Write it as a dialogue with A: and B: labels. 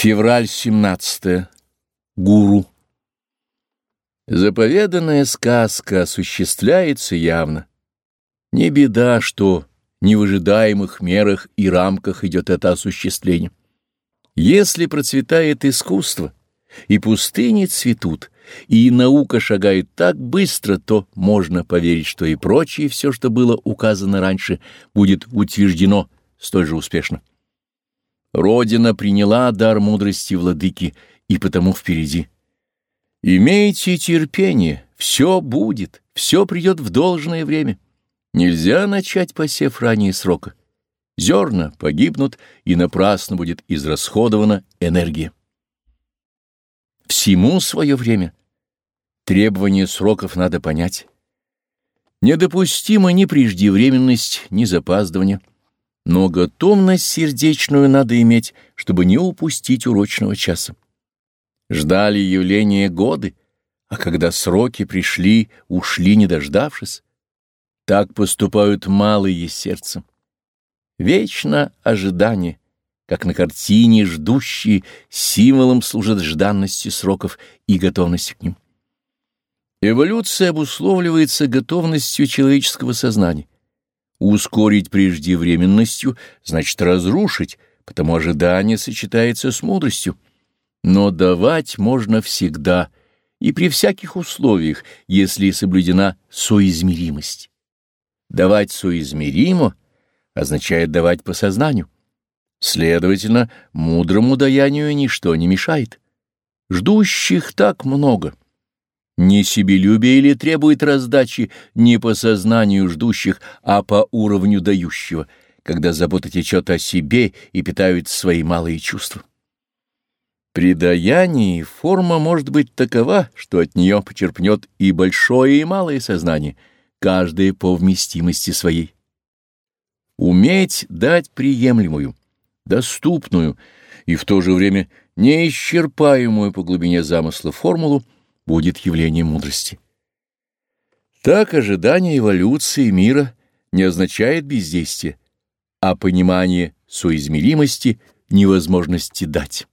A: Февраль 17. Гуру. Заповеданная сказка осуществляется явно. Не беда, что не в ожидаемых мерах и рамках идет это осуществление. Если процветает искусство, и пустыни цветут, и наука шагает так быстро, то можно поверить, что и прочее все, что было указано раньше, будет утверждено столь же успешно. Родина приняла дар мудрости владыки, и потому впереди. Имейте терпение, все будет, все придет в должное время. Нельзя начать посев ранее срока. Зерна погибнут, и напрасно будет израсходована энергия. Всему свое время. Требования сроков надо понять. Недопустима ни преждевременность, ни запаздывание. Но готовность сердечную надо иметь, чтобы не упустить урочного часа. Ждали явления годы, а когда сроки пришли, ушли, не дождавшись. Так поступают малые сердцем. Вечно ожидание, как на картине ждущие, символом служат жданности сроков и готовности к ним. Эволюция обусловливается готовностью человеческого сознания. Ускорить преждевременностью значит разрушить, потому ожидание сочетается с мудростью. Но давать можно всегда и при всяких условиях, если соблюдена соизмеримость. Давать соизмеримо означает давать по сознанию. Следовательно, мудрому даянию ничто не мешает. Ждущих так много — не себелюбие или требует раздачи не по сознанию ждущих, а по уровню дающего, когда забота течет о себе и питают свои малые чувства. При даянии форма может быть такова, что от нее почерпнет и большое, и малое сознание, каждое по вместимости своей. Уметь дать приемлемую, доступную и в то же время неисчерпаемую по глубине замысла формулу — будет явлением мудрости. Так ожидание эволюции мира не означает бездействие, а понимание соизмеримости невозможности дать.